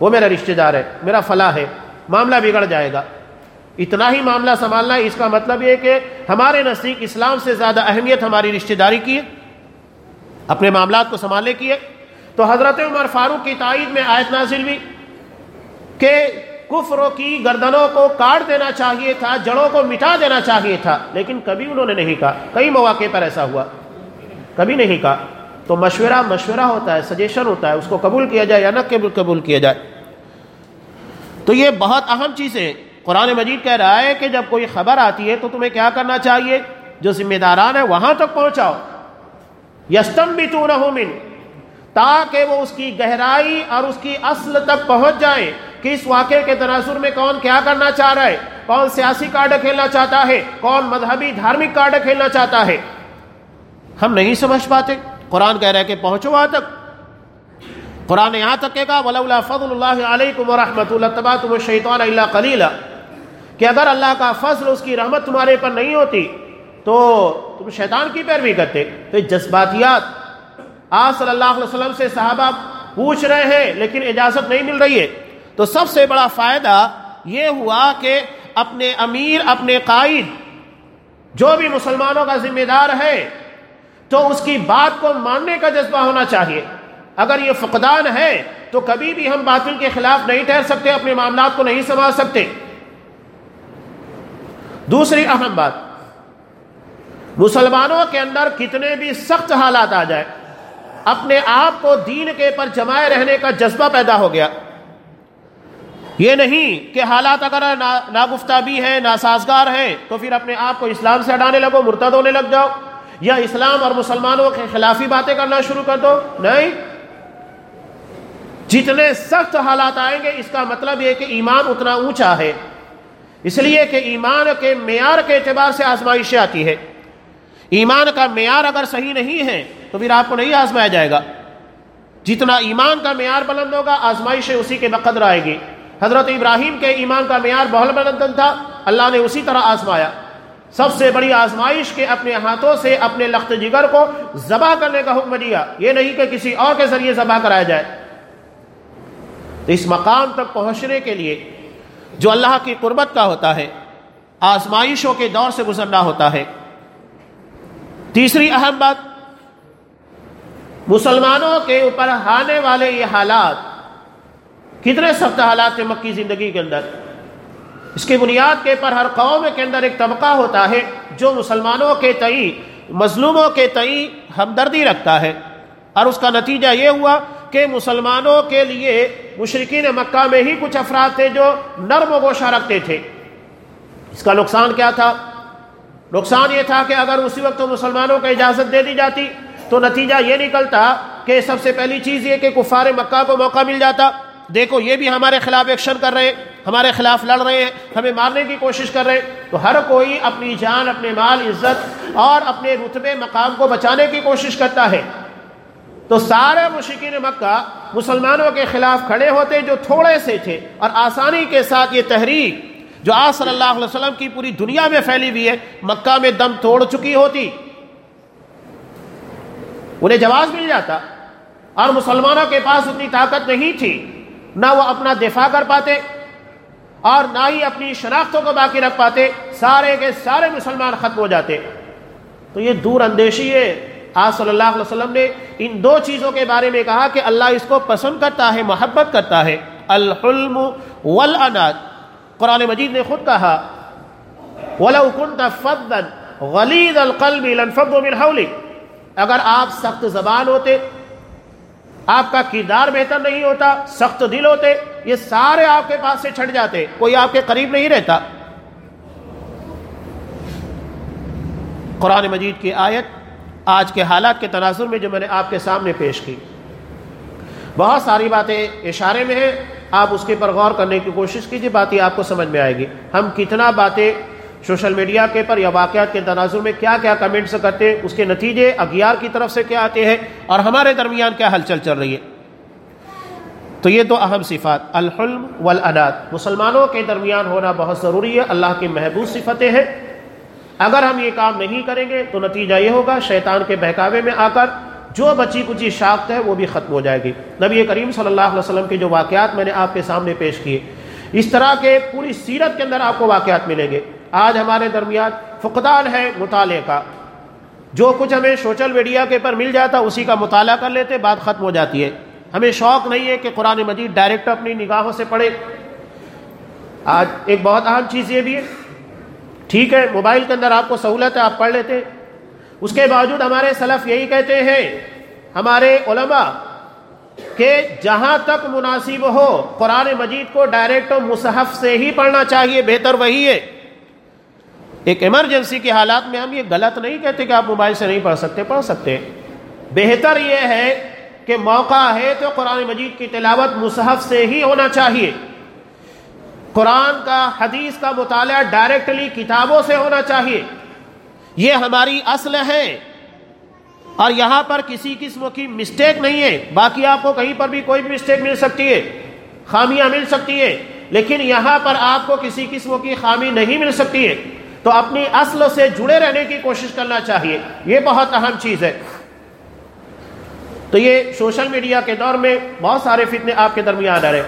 Speaker 1: وہ میرا رشتہ دار ہے، میرا فلاح ہے، معاملہ بگڑ جائے گا۔ اتنا ہی معاملہ سنبھالنا ہے، اس کا مطلب یہ کہ ہمارے نزدیک اسلام سے زیادہ اہمیت ہماری رشتہ داری کی ہے، اپنے معاملات کو سنبھالنے کی ہے۔ تو حضرت عمر فاروق کی تائید میں آیت نازل بھی کہ کفروں کی گردنوں کو کاٹ دینا چاہیے تھا، جڑوں کو مٹا دینا چاہیے تھا، لیکن کبھی انہوں نے نہیں کہا۔ کئی مواقع پر ایسا ہوا۔ کبھی نہیں کہا۔ تو مشورہ مشورہ ہوتا ہے سجیشن ہوتا ہے، اس کو قبول کیا جائے یا نہ قبول کیا جائے۔ تو یہ بہت اہم چیز ہے قرآن مجید کہہ رہا ہے کہ جب کوئی خبر آتی ہے تو تمہیں کیا کرنا چاہیے؟ جو ذمہ داران ہے وہاں تک پہنچاؤ۔ یستم بھی تو نہ تاکہ وہ اس کی گہرائی اور اس کی اصل تک پہنچ جائے کہ اس واقعے کے تناظر میں کون کیا کرنا چاہ رہا ہے؟ کون سیاسی کارڈ کھیلنا چاہتا ہے؟ کون مذہبی دھارمک کارڈ کھیلنا چاہتا ہے؟ ہم نہیں سمجھ پاتے۔ قرآن کہہ رہے کہ پہنچو وہاں تک۔ قرآن یہاں تک کہے گا ولا فضل اللہ علیکم ورحمۃ اللہ تبا تم شیطان اللہ کلیلہ کہ اگر اللہ کا فضل اس کی رحمت تمہارے پر نہیں ہوتی، تو تم شیطان کی پیروی کرتے۔ تو جذباتیات آپ صلی اللہ علیہ وسلم سے صحابہ پوچھ رہے ہیں، لیکن اجازت نہیں مل رہی ہے۔ تو سب سے بڑا فائدہ یہ ہوا کہ اپنے امیر، اپنے قائد جو بھی مسلمانوں کا ذمہ دار ہے، تو اس کی بات کو ماننے کا جذبہ ہونا چاہیے۔ اگر یہ فقدان ہے، تو کبھی بھی ہم باطل کے خلاف نہیں ٹھہر سکتے، اپنے معاملات کو نہیں سنبھال سکتے۔ دوسری اہم بات، مسلمانوں کے اندر کتنے بھی سخت حالات آ جائے اپنے آپ کو دین کے پر جمائے رہنے کا جذبہ پیدا ہو گیا۔ یہ نہیں کہ حالات اگر ناگفتہ بھی ہیں، ناسازگار ہیں، تو پھر اپنے آپ کو اسلام سے ہٹانے لگو، مرتد ہونے لگ جاؤ۔ یا اسلام اور مسلمانوں کے خلافی باتیں کرنا شروع کر دو۔ نہیں۔ جتنے سخت حالات آئیں گے، اس کا مطلب یہ کہ ایمان اتنا اونچا ہے۔ اس لیے کہ ایمان کے معیار کے اعتبار سے آزمائشیں آتی ہے ایمان کا معیار اگر صحیح نہیں ہے تو پھر آپ کو نہیں آزمایا جائے گا۔ جتنا ایمان کا معیار بلند ہوگا، آزمائشیں اسی کے بقدر آئے گی۔ حضرت ابراہیم کے ایمان کا معیار بہت بلند تھا، اللہ نے اسی طرح آزمایا۔ سب سے بڑی آزمائش کے اپنے ہاتھوں سے اپنے لخت جگر کو ذبح کرنے کا حکم دیا۔ یہ نہیں کہ کسی اور کے ذریعے ذبح کرایا جائے۔ تو اس مقام تک پہنچنے کے لیے جو اللہ کی قربت کا ہوتا ہے، آزمائشوں کے دور سے گزرنا ہوتا ہے۔ تیسری اہم بات مسلمانوں کے اوپر آنے والے یہ حالات کتنے سخت حالات تھے مکی زندگی کے اندر؟ اس کی بنیاد کے پر ہر قوم کے اندر ایک طبقہ ہوتا ہے جو مسلمانوں کے تئیں، مظلوموں کے تئیں ہمدردی رکھتا ہے۔ اور اس کا نتیجہ یہ ہوا کہ مسلمانوں کے لیے مشرقین مکہ میں ہی کچھ افراد تھے جو نرم و گوشہ رکھتے تھے۔ اس کا نقصان کیا تھا؟ نقصان یہ تھا کہ اگر اسی وقت مسلمانوں کو اجازت دے دی جاتی تو نتیجہ یہ نکلتا کہ سب سے پہلی چیز یہ کہ کفار مکہ کو موقع مل جاتا۔ دیکھو، یہ بھی ہمارے خلاف ایکشن کر رہے ہیں، ہمارے خلاف لڑ رہے ہیں، ہمیں مارنے کی کوشش کر رہے ہیں۔ تو ہر کوئی اپنی جان، اپنے مال، عزت اور اپنے رتبے، مقام کو بچانے کی کوشش کرتا ہے۔ تو سارے مشکین مکہ مسلمانوں کے خلاف کھڑے ہوتے جو تھوڑے سے تھے اور آسانی کے ساتھ یہ تحریک جو آج صلی اللہ علیہ وسلم کی پوری دنیا میں پھیلی ہوئی ہے، مکہ میں دم توڑ چکی ہوتی۔ انہیں جواز مل جاتا اور مسلمانوں کے پاس اتنی طاقت نہیں تھی، نہ وہ اپنا دفاع کر پاتے اور نہ ہی اپنی شناختوں کو باقی رکھ پاتے، سارے کے سارے مسلمان ختم ہو جاتے۔ تو یہ دور اندیشی ہے۔ آج صلی اللہ علیہ وسلم نے ان دو چیزوں کے بارے میں کہا کہ اللہ اس کو پسند کرتا ہے، محبت کرتا ہے۔ الحلم والانات قرآن مجید نے خود کہا، وَلَوْ كُنْتَ فَضًّا غَلِيدَ الْقَلْبِ لَنْفَضُّ مِنْ حَوْلِكَ اگر آپ سخت زبان ہوتے، آپ کا کردار بہتر نہیں ہوتا، سخت دل ہوتے، یہ سارے آپ کے پاس سے چھٹ جاتے، کوئی آپ کے قریب نہیں رہتا۔ قرآن مجید کی آیت، آج کے حالات کے تناظر میں جو میں نے آپ کے سامنے پیش کی۔ بہت ساری باتیں اشارے میں ہیں، آپ اس کے پر غور کرنے کی کوشش کیجیے باتیں آپ کو سمجھ میں آئے گی۔ ہم کتنا باتیں سوشل میڈیا کے پر یا واقعات کے تناظر میں کیا کیا کمنٹس کرتے ہیں، اس کے نتیجے اگیار کی طرف سے کیا آتے ہیں اور ہمارے درمیان کیا ہلچل چل رہی ہے۔ تو یہ دو اہم صفات، الحلم والانات مسلمانوں کے درمیان ہونا بہت ضروری ہے، اللہ کی محبوب صفتیں ہیں۔ اگر ہم یہ کام نہیں کریں گے تو نتیجہ یہ ہوگا، شیطان کے بہکاوے میں آ کر جو بچی کچی شاخت ہے وہ بھی ختم ہو جائے گی۔ نبی کریم صلی اللہ علیہ وسلم کے جو واقعات میں نے آپ کے سامنے پیش کیے، اس طرح کے پوری سیرت کے اندر آپ کو واقعات ملیں گے۔ آج ہمارے درمیان فقدان ہے مطالعے کا۔ جو کچھ ہمیں سوشل میڈیا کے پر مل جاتا اسی کا مطالعہ کر لیتے، بات ختم ہو جاتی ہے۔ ہمیں شوق نہیں ہے کہ قرآن مجید ڈائریکٹ اپنی نگاہوں سے پڑھے۔ آج ایک بہت اہم چیز یہ بھی ہے۔ ٹھیک ہے، موبائل کے اندر آپ کو سہولت ہے، آپ پڑھ لیتے۔ اس کے باوجود ہمارے سلف یہی کہتے ہیں، ہمارے علماء کہ جہاں تک مناسب ہو، قرآن مجید کو ڈائریکٹ مصحف سے ہی پڑھنا چاہیے، بہتر وہی ہے۔ ایک ایمرجنسی کے حالات میں ہم یہ غلط نہیں کہتے کہ آپ موبائل سے نہیں پڑھ سکتے پڑھ سکتے بہتر یہ ہے کہ موقع ہے تو قرآن مجید کی تلاوت مصحف سے ہی ہونا چاہیے۔ قرآن کا، حدیث کا مطالعہ ڈائریکٹلی کتابوں سے ہونا چاہیے۔ یہ ہماری اصل ہے۔ اور یہاں پر کسی قسم کی مسٹیک نہیں ہے۔ باقی آپ کو کہیں پر بھی کوئی مسٹیک مل سکتی ہے۔ خامیاں مل سکتی ہے لیکن یہاں پر آپ کو کسی قسم کی خامی نہیں مل سکتی ہے۔ تو اپنی اصل سے جڑے رہنے کی کوشش کرنا چاہیے۔ یہ بہت اہم چیز ہے۔ تو یہ سوشل میڈیا کے دور میں بہت سارے فتنے آپ کے درمیان آ رہے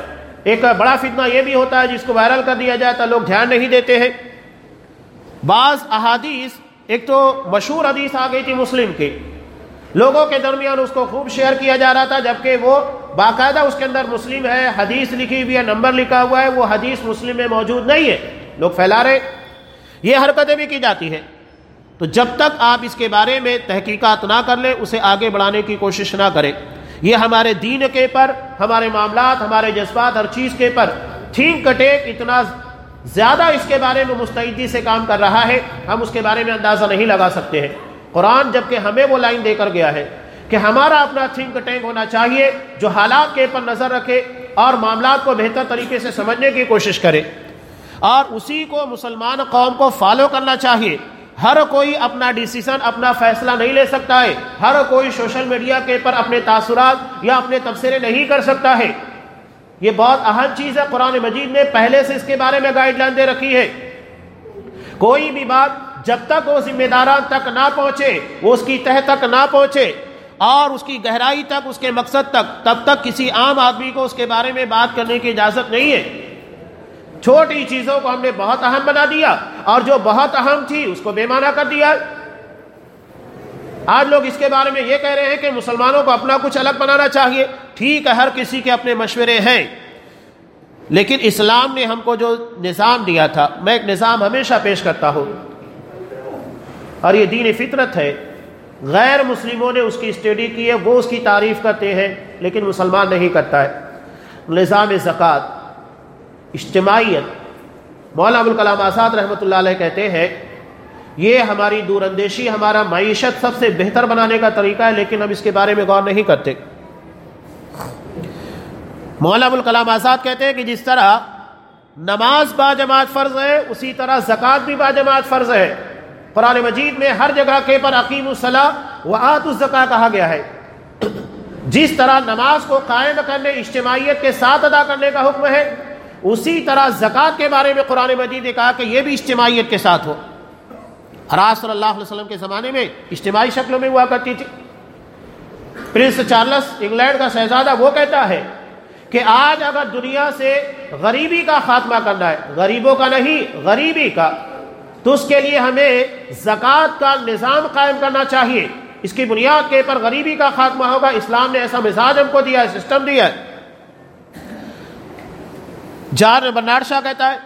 Speaker 1: ایک بڑا فتنہ یہ بھی ہوتا ہے جس کو وائرل کر دیا جائے تو لوگ دھیان نہیں دیتے ہیں۔ بعض احادیث، ایک تو مشہور حدیث آ گئی تھی مسلم کی۔ لوگوں کے درمیان اس کو خوب شیئر کیا جا رہا تھا، جبکہ وہ باقاعدہ اس کے اندر مسلم ہے، حدیث لکھی ہوئی ہے، نمبر لکھا ہوا ہے، وہ حدیث مسلم میں موجود نہیں ہے۔ لوگ پھیلا رہے یہ حرکتیں بھی کی جاتی ہیں۔ تو جب تک آپ اس کے بارے میں تحقیقات نہ کر لیں، اسے آگے بڑھانے کی کوشش نہ کریں۔ یہ ہمارے دین کے پر، ہمارے معاملات، ہمارے جذبات، ہر چیز کے پر تھینک کٹیک اتنا زیادہ اس کے بارے میں مستعدی سے کام کر رہا ہے، ہم اس کے بارے میں اندازہ نہیں لگا سکتے ہیں۔ قرآن جبکہ ہمیں وہ لائن دے کر گیا ہے کہ ہمارا اپنا تھنک ٹینک ہونا چاہیے، جو حالات کے پر نظر رکھے اور معاملات کو بہتر طریقے سے سمجھنے کی کوشش کرے۔ اور اسی کو مسلمان قوم کو فالو کرنا چاہیے۔ ہر کوئی اپنا ڈیسیزن اپنا فیصلہ نہیں لے سکتا ہے۔ ہر کوئی سوشل میڈیا کے پر اپنے تاثرات یا اپنے تبصرے نہیں کر سکتا ہے۔ یہ بہت اہم چیز ہے۔ قرآن مجید نے پہلے سے اس کے بارے میں گائیڈ لائن دے رکھی ہے۔ کوئی بھی بات جب تک وہ ذمہ داران تک نہ پہنچے، وہ اس کی تہ تک نہ پہنچے اور اس کی گہرائی تک، اس کے مقصد تک، تب تک کسی عام آدمی کو اس کے بارے میں بات کرنے کی اجازت نہیں ہے۔ چھوٹی چیزوں کو ہم نے بہت اہم بنا دیا اور جو بہت اہم تھی اس کو بے معنی کر دیا آج لوگ اس کے بارے میں یہ کہہ رہے ہیں کہ مسلمانوں کو اپنا کچھ الگ بنانا چاہیے۔ ٹھیک ہے، ہر کسی کے اپنے مشورے ہیں۔ لیکن اسلام نے ہم کو جو نظام دیا تھا، میں ایک نظام ہمیشہ پیش کرتا ہوں۔ اور یہ دین فطرت ہے۔ غیر مسلموں نے اس کی اسٹڈی کی ہے، وہ اس کی تعریف کرتے ہیں، لیکن مسلمان نہیں کرتا ہے۔ نظام زکوٰۃ۔ اجتماعیت۔ مولانا ابوالکلام آزاد رحمۃ اللہ علیہ کہتے ہیں، یہ ہماری دور اندیشی ہمارا معیشت سب سے بہتر بنانے کا طریقہ ہے، لیکن ہم اس کے بارے میں غور نہیں کرتے۔ مولانا ابوالکلام آزاد کہتے ہیں کہ جس طرح نماز با جماعت فرض ہے، اسی طرح زکوٰۃ بھی با جماعت فرض ہے۔ قرآن مجید میں ہر جگہ کے پر عقیم الصلاح و آت الزکا کہا گیا ہے۔ جس طرح نماز کو قائم کرنے، اجتماعیت کے ساتھ ادا کرنے کا حکم ہے اسی طرح زکوٰۃ کے بارے میں قرآن مجید نے کہا کہ یہ بھی اجتماعیت کے ساتھ ہو۔ حراس صلی اللہ علیہ وسلم کے زمانے میں اجتماعی شکلوں میں ہوا کرتی تھی۔ پرنس چارلس انگلینڈ کا شہزادہ وہ کہتا ہے کہ آج اگر دنیا سے غریبی کا خاتمہ کرنا ہے، غریبوں کا نہیں، غریبی کا، تو اس کے لیے ہمیں زکوٰۃ کا نظام قائم کرنا چاہیے۔ اس کی بنیاد کے پر غریبی کا خاتمہ ہوگا، اسلام نے ایسا مزاج ہم کو دیا ہے سسٹم دیا۔ ہے جار برناڈ شاہ کہتا ہے،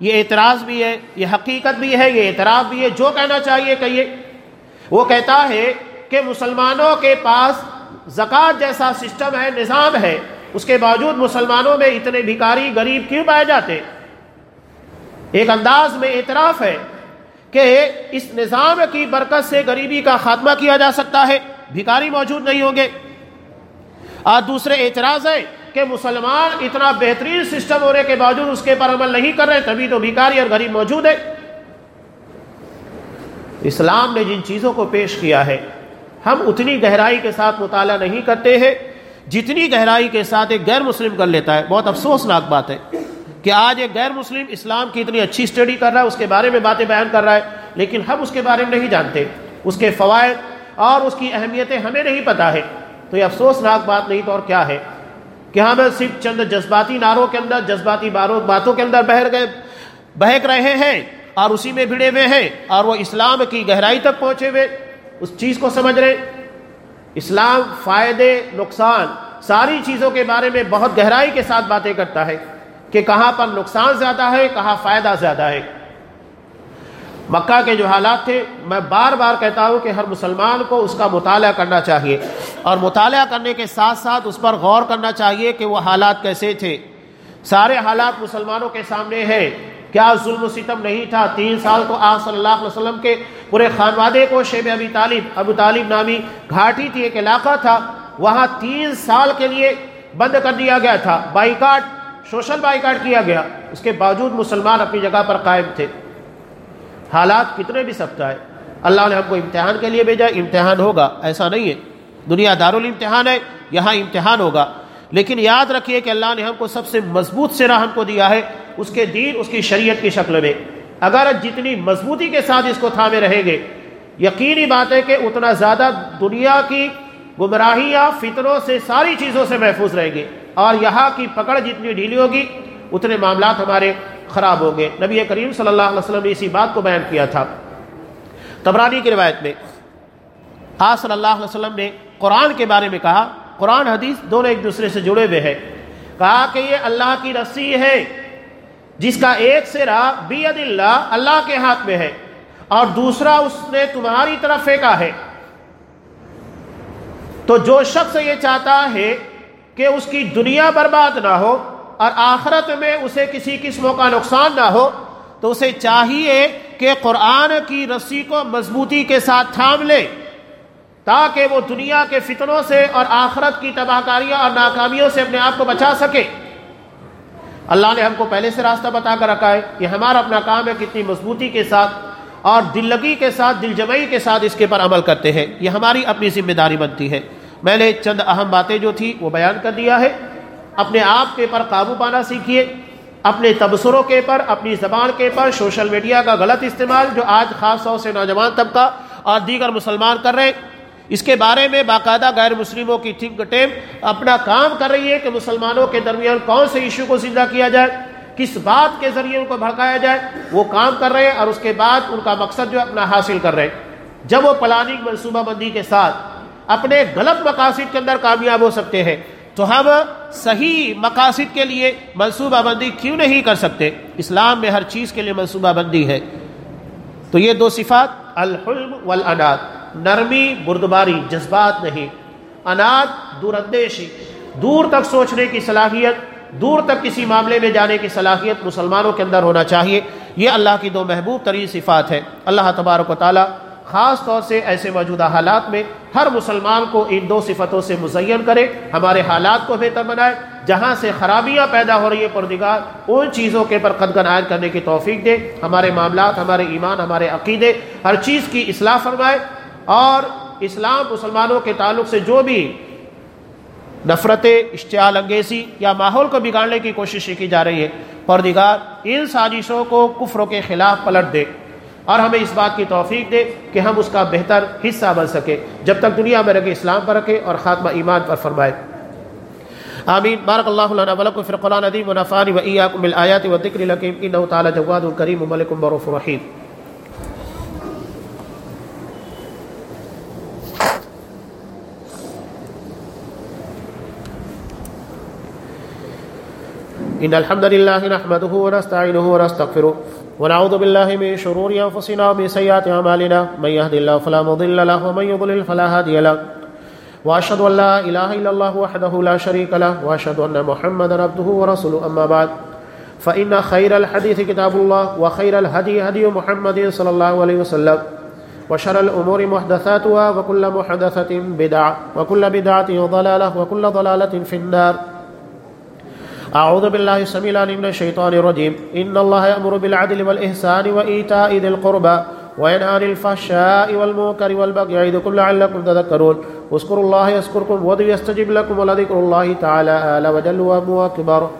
Speaker 1: یہ اعتراض بھی ہے، یہ حقیقت بھی ہے، یہ اعتراف بھی ہے، جو کہنا چاہیے کہیے۔ وہ کہتا ہے کہ مسلمانوں کے پاس زکوٰۃ جیسا سسٹم ہے، نظام ہے، اس کے باوجود مسلمانوں میں اتنے بھکاری غریب کیوں پائے جاتے؟ ایک انداز میں اعتراف ہے کہ اس نظام کی برکت سے غریبی کا خاتمہ کیا جا سکتا ہے بھکاری موجود نہیں ہوں گے۔ اور دوسرے اعتراض ہے کہ مسلمان اتنا بہترین سسٹم ہونے کے باوجود اس کے پر عمل نہیں کر رہے، تبھی تو بھکاری اور غریب موجود ہے اسلام نے جن چیزوں کو پیش کیا ہے، ہم اتنی گہرائی کے ساتھ مطالعہ نہیں کرتے ہیں۔ جتنی گہرائی کے ساتھ ایک غیر مسلم کر لیتا ہے، بہت افسوسناک بات ہے کہ آج ایک غیر مسلم اسلام کی اتنی اچھی اسٹڈی کر رہا ہے، اس کے بارے میں باتیں بیان کر رہا ہے، لیکن ہم اس کے بارے میں نہیں جانتے۔ اس کے فوائد اور اس کی اہمیتیں ہمیں نہیں پتا ہے تو یہ افسوسناک بات نہیں تو اور کیا ہے؟ کہ ہاں ہم صرف چند جذباتی ناروں کے اندر، جذباتی باتوں کے اندر بہر گئے بہک رہے ہیں اور اسی میں بھڑے ہوئے ہیں اور وہ اسلام کی گہرائی تک پہنچے ہوئے۔ اس چیز کو سمجھ رہے۔ اسلام فائدے، نقصان، ساری چیزوں کے بارے میں بہت گہرائی کے ساتھ باتیں کرتا ہے کہ کہاں پر نقصان زیادہ ہے، کہاں فائدہ زیادہ ہے۔ مکہ کے جو حالات تھے، میں بار بار کہتا ہوں کہ ہر مسلمان کو اس کا مطالعہ کرنا چاہیے۔ اور مطالعہ کرنے کے ساتھ ساتھ اس پر غور کرنا چاہیے کہ وہ حالات کیسے تھے۔ سارے حالات مسلمانوں کے سامنے ہیں۔ کیا ظلم و ستم نہیں تھا؟ تین سال تو آپ صلی اللہ علیہ وسلم کے پورے خانوادے کو شیب ابی طالب، ابو طالب نامی گھاٹی تھی، ایک علاقہ تھا۔ وہاں تین سال کے لیے بند کر دیا گیا تھا۔ بائیکاٹ، سوشل بائیکاٹ کیا گیا۔ اس کے باوجود مسلمان اپنی جگہ پر قائم تھے۔ حالات کتنے بھی سکتا ہے۔ اللہ نے ہم کو امتحان کے لیے بھیجا، امتحان ہوگا، ایسا نہیں ہے۔ دنیا دارالامتحان ہے، یہاں امتحان ہوگا۔ لیکن یاد رکھیے کہ اللہ نے ہم کو سب سے مضبوط سے راہ ہم کو دیا ہے، اس کے دین، اس کی شریعت کی شکل میں۔ اگر جتنی مضبوطی کے ساتھ اس کو تھامے رہیں گے، یقینی بات ہے کہ اتنا زیادہ دنیا کی گمراہیاں فطروں سے ساری چیزوں سے محفوظ رہیں گے۔ اور یہاں کی پکڑ جتنی ڈھیلی ہوگی، اتنے معاملات ہمارے خراب ہوں گے۔ نبی کریم صلی اللہ علیہ وسلم نے اسی بات کو بیان کیا تھا۔ تبرانی کی روایت میں آج صلی اللہ علیہ وسلم نے قرآن کے بارے میں کہا، قرآن حدیث دونوں ایک دوسرے سے جڑے ہوئے ہیں۔ کہا کہ یہ اللہ کی رسی ہے، جس کا ایک سرا بید اللہ اللہ کے ہاتھ میں ہے اور دوسرا اس نے تمہاری طرف پھینکا ہے۔ تو جو شخص یہ چاہتا ہے کہ اس کی دنیا برباد نہ ہو اور آخرت میں اسے کسی قسموں کا نقصان نہ ہو، تو اسے چاہیے کہ قرآن کی رسی کو مضبوطی کے ساتھ تھام لے، تاکہ وہ دنیا کے فتنوں سے اور آخرت کی تباہ کاریاں اور ناکامیوں سے اپنے آپ کو بچا سکے۔ اللہ نے ہم کو پہلے سے راستہ بتا کر رکھا ہے یہ ہمارا اپنا کام ہے کتنی مضبوطی کے ساتھ اور دل لگی کے ساتھ دل جمعی کے ساتھ اس کے پر عمل کرتے ہیں۔ یہ ہماری اپنی ذمہ داری بنتی ہے۔ میں نے چند اہم باتیں جو تھی وہ بیان کر دیا ہے۔ اپنے آپ کے پر قابو پانا سیکھیے، اپنے تبصروں کے پر، اپنی زبان کے پر، سوشل میڈیا کا غلط استعمال جو آج خاص طور سے نوجوان طبقہ اور دیگر مسلمان کر رہے ہیں۔ اس کے بارے میں باقاعدہ غیر مسلموں کی تھنک ٹیم اپنا کام کر رہی ہے کہ مسلمانوں کے درمیان کون سے ایشو کو زندہ کیا جائے، کس بات کے ذریعے ان کو بھڑکایا جائے، وہ کام کر رہے ہیں اور اس کے بعد ان کا مقصد جو اپنا حاصل کر رہے ہیں۔ جب وہ پلاننگ منصوبہ بندی کے ساتھ اپنے غلط مقاصد کے اندر کامیاب ہو سکتے ہیں تو ہم صحیح مقاصد کے لیے منصوبہ بندی کیوں نہیں کر سکتے؟ اسلام میں ہر چیز کے لیے منصوبہ بندی ہے۔ تو یہ دو صفات، الحلم والانات نرمی، بردباری، جذبات نہیں۔ انات دور اندیشی دور تک سوچنے کی صلاحیت، دور تک کسی معاملے میں جانے کی صلاحیت مسلمانوں کے اندر ہونا چاہیے۔ یہ اللہ کی دو محبوب ترین صفات ہے اللہ تبارک و تعالیٰ خاص طور سے ایسے موجودہ حالات میں ہر مسلمان کو ان دو صفتوں سے مزین کرے، ہمارے حالات کو بہتر بنائے، جہاں سے خرابیاں پیدا ہو رہی ہے پردگار ان چیزوں کے پر قدگن عائد کرنے کی توفیق دے، ہمارے معاملات، ہمارے ایمان، ہمارے عقیدے، ہر چیز کی اصلاح فرمائے اور اسلام مسلمانوں کے تعلق سے جو بھی نفرتیں، اشتعال انگیزی یا ماحول کو بگاڑنے کی کوشش کی جا رہی ہے پردگار ان سازشوں کو کفروں کے خلاف پلٹ دے۔ اور ہمیں اس بات کی توفیق دے کہ ہم اس کا بہتر حصہ بن سکے جب تک دنیا میں رکھے اسلام پر رکھے اور خاتمہ ایمان پر فرمائے۔ آمین۔ بارک اللہ لنا ولکم فی القرآن عظیم و نفانی و ایاکم بالآیات و ذکر لکیم۔ انہو تعالی جواد کریم و ملکم بروف رحیم۔ إن الحمد لله نحمده ونستعينه ونستغفره ونعوذ بالله من شرور أنفسنا ومن سيئات أعمالنا. من يهد الله فلا مضل له ومن يضلل فلا هادي له. وأشهد أن لا إله إلا الله وحده لا شريك له وأشهد أن محمدا عبده ورسوله. أما بعد، فإن خير الحديث كتاب الله وخير الهدي هدي محمد صلى الله عليه وسلم. وشر الأمور محدثاتها، وكل محدثة بدعة، وكل بدعة ضلالة، وكل ضلالة في النار. أعوذ بالله السميع العليم من الشيطان الرجيم. إن الله يأمر بالعدل والإحسان وإيتاء ذي القربى وينهى عن الفحشاء والمنكر والبغي يعظكم لعلكم تذكرون. اذكروا الله يذكركم وادعوا يستجب لكم ولذكر الله تعالى آل وجل وأبو أكبر.